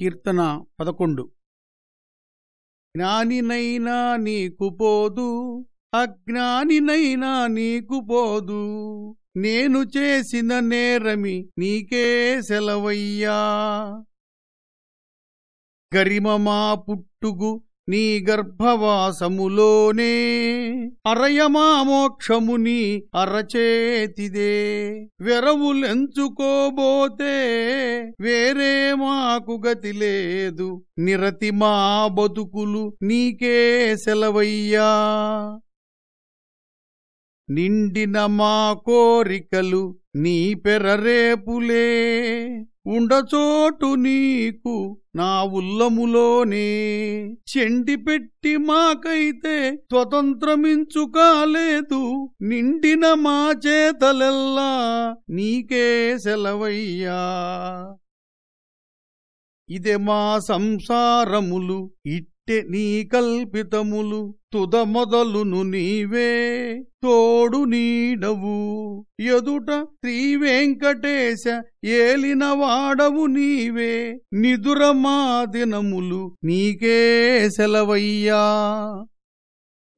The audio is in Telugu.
కీర్తన పదకొండు. జ్ఞానినైనా నీకు పోదు అజ్ఞానినైనా నీకు పోదు. నేను చేసిన నేరమి నీకే సెలవయ్యా. గరిమమా పుట్టుగు నీ గర్భవాసములోనే అరయమా మోక్షముని అరచేతిదే. వెరవులెంచుకోబోతే వేరే నాకు గతి లేదు. నిరతి మా బతుకులు నీకే సెలవయ్యా. నిండిన మా కోరికలు నీ పెరరేపులే ఉండచోటు నీకు నా ఉల్లములోనే. చెండిపెట్టి మాకైతే స్వతంత్రమించుకాలేదు నిండిన మా చేతలెల్లా నీకే సెలవయ్యా. ఇదే మా సంసారములు ఇట్టె నీ కల్పితములు తుద మొదలును నీవే తోడు నీడవు. ఎదుట శ్రీ వెంకటేశ ఏలిన వాడవు నీవే నిదుర మా దినములు నీకే సెలవయ్యా.